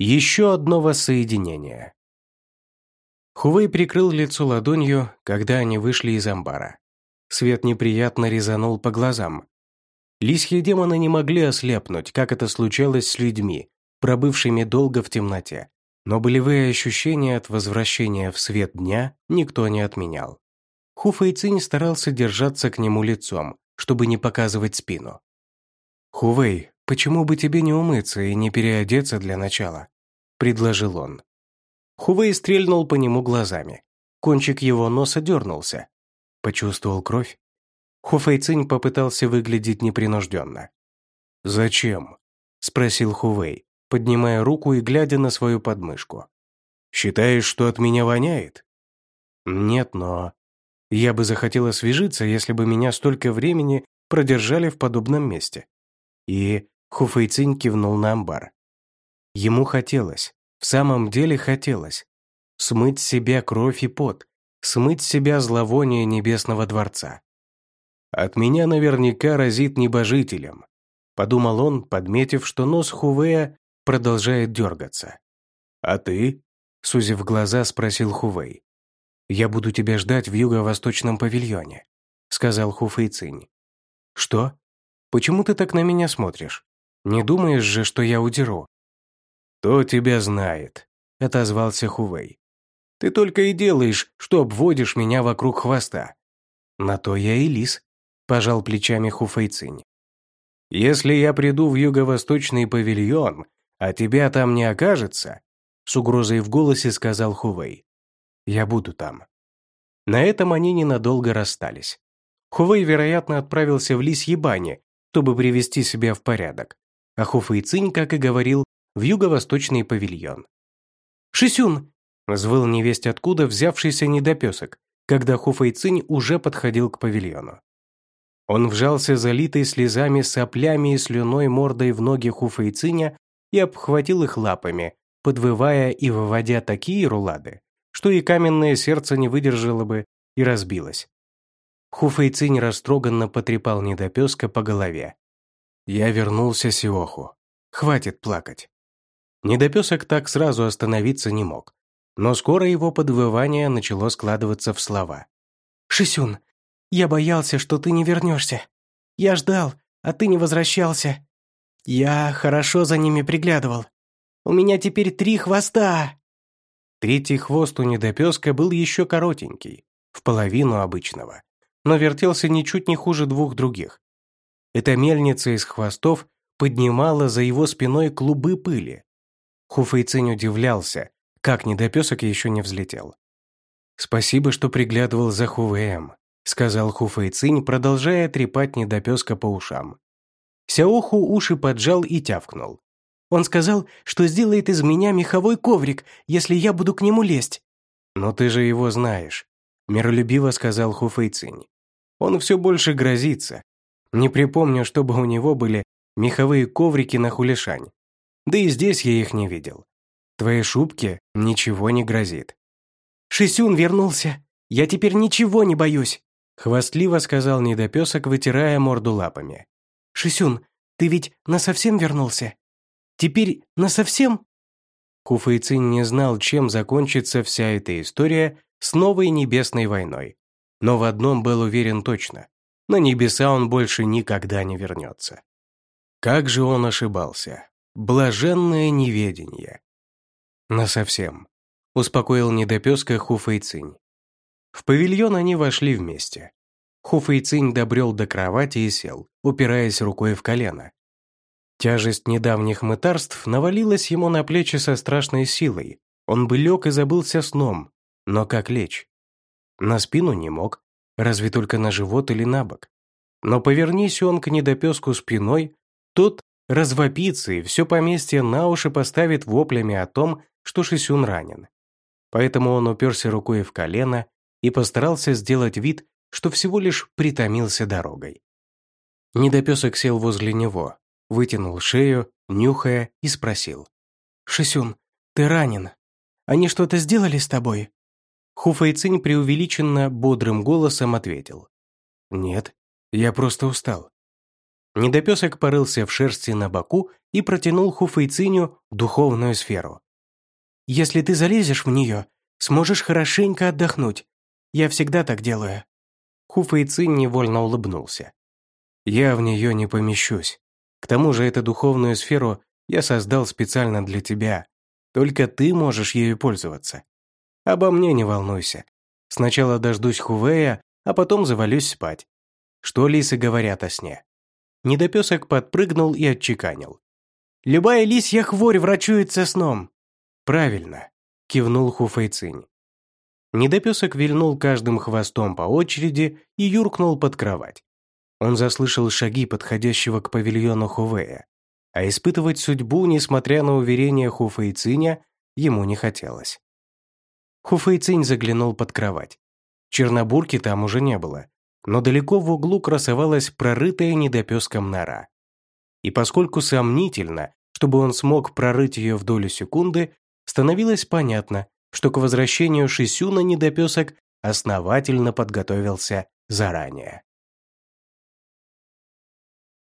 Еще одно воссоединение. Хувей прикрыл лицо ладонью, когда они вышли из амбара. Свет неприятно резанул по глазам. Лисьи демоны не могли ослепнуть, как это случалось с людьми, пробывшими долго в темноте. Но болевые ощущения от возвращения в свет дня никто не отменял. Хуфа Цинь старался держаться к нему лицом, чтобы не показывать спину. «Хувей, почему бы тебе не умыться и не переодеться для начала?» – предложил он. Хувей стрельнул по нему глазами. Кончик его носа дернулся. Почувствовал кровь. Хуфэй Цинь попытался выглядеть непринужденно. «Зачем?» – спросил Хувей, поднимая руку и глядя на свою подмышку. «Считаешь, что от меня воняет?» «Нет, но...» Я бы захотел освежиться, если бы меня столько времени продержали в подобном месте. И Хуфэйцинь кивнул на амбар. Ему хотелось, в самом деле хотелось, смыть с себя кровь и пот, смыть с себя зловоние небесного дворца. «От меня наверняка разит небожителем», — подумал он, подметив, что нос Хувея продолжает дергаться. «А ты?» — сузив глаза, спросил Хувей. «Я буду тебя ждать в юго-восточном павильоне», — сказал Хуфэй Цинь. «Что? Почему ты так на меня смотришь? Не думаешь же, что я удеру?» «Кто тебя знает?» — отозвался Хувей. «Ты только и делаешь, что обводишь меня вокруг хвоста». «На то я и лис», — пожал плечами Хуфэй Цинь. «Если я приду в юго-восточный павильон, а тебя там не окажется», — с угрозой в голосе сказал Хувей. Я буду там». На этом они ненадолго расстались. Хувей, вероятно, отправился в лисье бане, чтобы привести себя в порядок, а Цинь, как и говорил, в юго-восточный павильон. «Шисюн!» – взвыл невесть откуда взявшийся недопесок, когда Цинь уже подходил к павильону. Он вжался залитой слезами, соплями и слюной мордой в ноги Циня и обхватил их лапами, подвывая и выводя такие рулады, что и каменное сердце не выдержало бы и разбилось. Хуфэйцинь растроганно потрепал недопеска по голове. Я вернулся Сиоху. Хватит плакать. Недопесок так сразу остановиться не мог, но скоро его подвывание начало складываться в слова. «Шисюн, я боялся, что ты не вернешься. Я ждал, а ты не возвращался. Я хорошо за ними приглядывал. У меня теперь три хвоста!» Третий хвост у недопеска был еще коротенький, в половину обычного, но вертелся ничуть не хуже двух других. Эта мельница из хвостов поднимала за его спиной клубы пыли. Хуфейцинь удивлялся, как недопесок еще не взлетел. «Спасибо, что приглядывал за Хувеем», сказал Хуфейцинь, продолжая трепать недопеска по ушам. Сяоху уши поджал и тявкнул. Он сказал, что сделает из меня меховой коврик, если я буду к нему лезть». «Но ты же его знаешь», — миролюбиво сказал Хуфэйцинь. «Он все больше грозится. Не припомню, чтобы у него были меховые коврики на хулишань. Да и здесь я их не видел. Твоей шубке ничего не грозит». «Шисюн вернулся. Я теперь ничего не боюсь», — хвастливо сказал недопесок, вытирая морду лапами. «Шисюн, ты ведь насовсем вернулся?» Теперь насовсем?» Хуфэйцин не знал, чем закончится вся эта история с новой небесной войной. Но в одном был уверен точно. На небеса он больше никогда не вернется. Как же он ошибался. Блаженное неведение. Насовсем. Успокоил недопеска Хуфэйцинь. В павильон они вошли вместе. Хуфэйцинь добрел до кровати и сел, упираясь рукой в колено. Тяжесть недавних мытарств навалилась ему на плечи со страшной силой. Он бы лег и забылся сном. Но как лечь? На спину не мог, разве только на живот или на бок. Но повернись он к недопеску спиной, тот развопится и все поместье на уши поставит воплями о том, что Шисюн ранен. Поэтому он уперся рукой в колено и постарался сделать вид, что всего лишь притомился дорогой. Недопесок сел возле него, вытянул шею, нюхая, и спросил. «Шисюн, ты ранен. Они что-то сделали с тобой?» Хуфэйцинь преувеличенно бодрым голосом ответил. «Нет, я просто устал». Недопесок порылся в шерсти на боку и протянул Хуфейциню духовную сферу. «Если ты залезешь в нее, сможешь хорошенько отдохнуть. Я всегда так делаю». Хуфейцин невольно улыбнулся. «Я в нее не помещусь. К тому же эту духовную сферу я создал специально для тебя. Только ты можешь ею пользоваться. Обо мне не волнуйся. Сначала дождусь Хувея, а потом завалюсь спать. Что лисы говорят о сне?» Недопесок подпрыгнул и отчеканил. «Любая лисья хворь врачуется сном». «Правильно», – кивнул Хуфейцинь. Недопесок вильнул каждым хвостом по очереди и юркнул под кровать. Он заслышал шаги подходящего к павильону Хувея, а испытывать судьбу, несмотря на уверения Хуфейциня, ему не хотелось. Хуфейцинь заглянул под кровать. Чернобурки там уже не было, но далеко в углу красовалась прорытая недопеском нора. И поскольку сомнительно, чтобы он смог прорыть ее в долю секунды, становилось понятно, что к возвращению Шисюна недопесок основательно подготовился заранее.